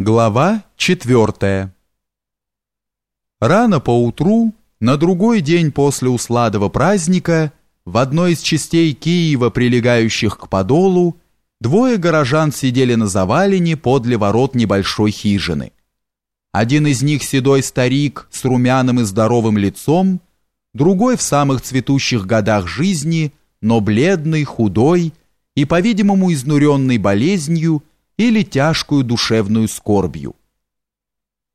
Глава четвертая. Рано поутру, на другой день после Усладова праздника, в одной из частей Киева, прилегающих к Подолу, двое горожан сидели на завалине подле ворот небольшой хижины. Один из них седой старик с румяным и здоровым лицом, другой в самых цветущих годах жизни, но бледный, худой и, по-видимому, изнуренный болезнью, или тяжкую душевную скорбью.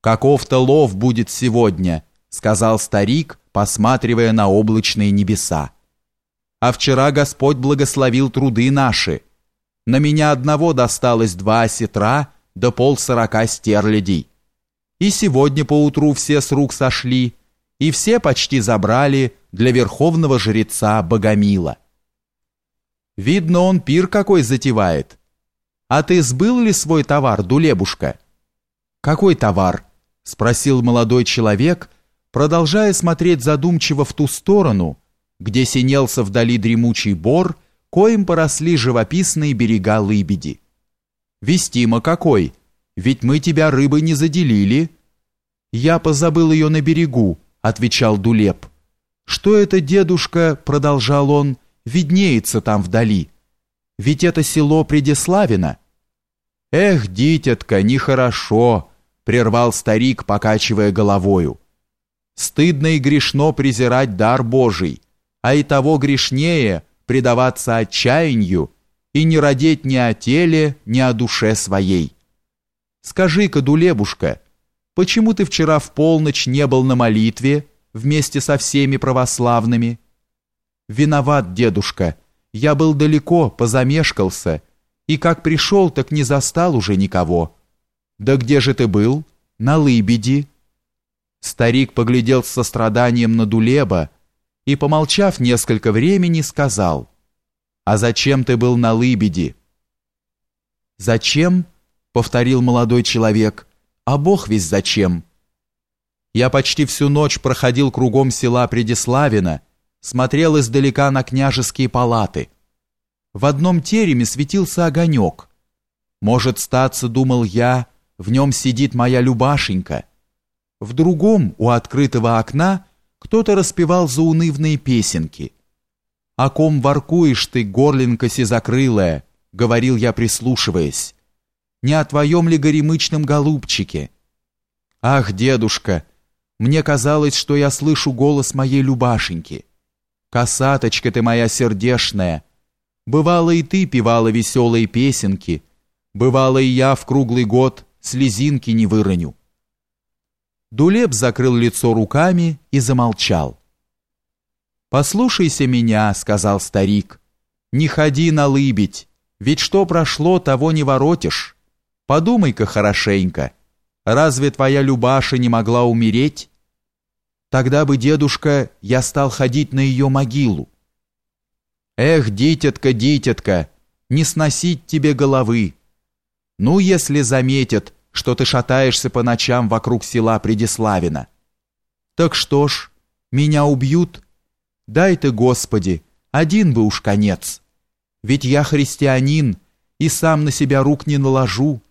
«Каков-то лов будет сегодня», — сказал старик, посматривая на облачные небеса. «А вчера Господь благословил труды наши. На меня одного досталось два осетра да полсорока стерлядей. И сегодня поутру все с рук сошли, и все почти забрали для верховного жреца Богомила. Видно, он пир какой затевает, «А ты сбыл ли свой товар, Дулебушка?» «Какой товар?» — спросил молодой человек, продолжая смотреть задумчиво в ту сторону, где синелся вдали дремучий бор, коим поросли живописные берега Лыбеди. «Вестимо какой! Ведь мы тебя рыбой не заделили!» «Я позабыл ее на берегу», — отвечал Дулеп. «Что это, дедушка?» — продолжал он, — «виднеется там вдали». Ведь это село Предиславино. Эх, дитятка, нехорошо, прервал старик, покачивая головою. Стыдно и грешно презирать дар Божий, а и того грешнее предаваться отчаянию и не родить ни о теле, ни о душе своей. Скажи-ка, Дулебушка, почему ты вчера в полночь не был на молитве вместе со всеми православными? Виноват, дедушка, — я был далеко, позамешкался, и как пришел, так не застал уже никого. Да где же ты был? На Лыбеди. Старик поглядел с состраданием на Дулеба и, помолчав несколько времени, сказал, «А зачем ты был на Лыбеди?» «Зачем?» — повторил молодой человек. «А Бог весь зачем?» Я почти всю ночь проходил кругом села Предиславина, смотрел издалека на княжеские палаты. В одном тереме светился огонек. Может, статься, думал я, в нем сидит моя Любашенька. В другом, у открытого окна, кто-то распевал заунывные песенки. «О ком воркуешь ты, горлинка сизокрылая?» — говорил я, прислушиваясь. «Не о твоем ли горемычном голубчике?» «Ах, дедушка, мне казалось, что я слышу голос моей Любашеньки». Косаточка ты моя сердешная, бывало и ты певала веселые песенки, бывало и я в круглый год слезинки не выроню. Дулеп закрыл лицо руками и замолчал. «Послушайся меня», — сказал старик, — «не ходи на лыбить, ведь что прошло, того не воротишь. Подумай-ка хорошенько, разве твоя Любаша не могла умереть?» Тогда бы, дедушка, я стал ходить на ее могилу. Эх, дитятка, дитятка, не сносить тебе головы. Ну, если заметят, что ты шатаешься по ночам вокруг села Предиславина. Так что ж, меня убьют? Дай ты, Господи, один бы уж конец. Ведь я христианин и сам на себя рук не наложу,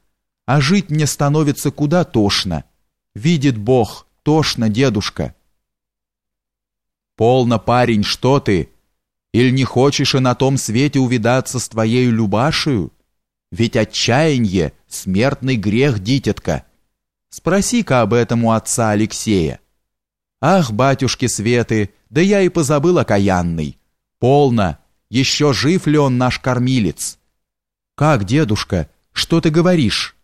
а жить мне становится куда тошно. Видит Бог, тошно, дедушка. «Полно, парень, что ты? Или не хочешь и на том свете увидаться с твоей Любашею? Ведь отчаяние — смертный грех, дитятка. Спроси-ка об этом у отца Алексея». «Ах, батюшки Светы, да я и позабыл окаянный. Полно, еще жив ли он наш кормилец?» «Как, дедушка, что ты говоришь?»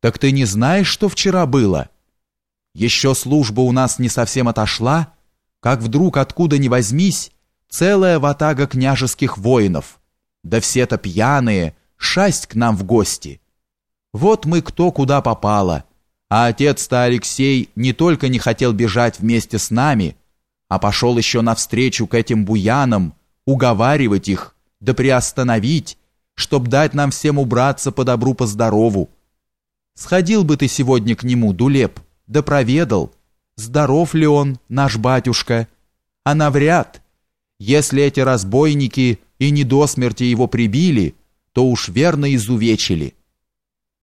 «Так ты не знаешь, что вчера было?» «Еще служба у нас не совсем отошла, как вдруг откуда ни возьмись, целая ватага княжеских воинов, да все-то пьяные, шасть к нам в гости. Вот мы кто куда попало, а отец-то Алексей не только не хотел бежать вместе с нами, а пошел еще навстречу к этим буянам, уговаривать их, да приостановить, чтоб дать нам всем убраться по добру, по здорову. Сходил бы ты сегодня к нему, Дулеп, да проведал, здоров ли он, наш батюшка, а навряд. Если эти разбойники и не до смерти его прибили, то уж верно изувечили.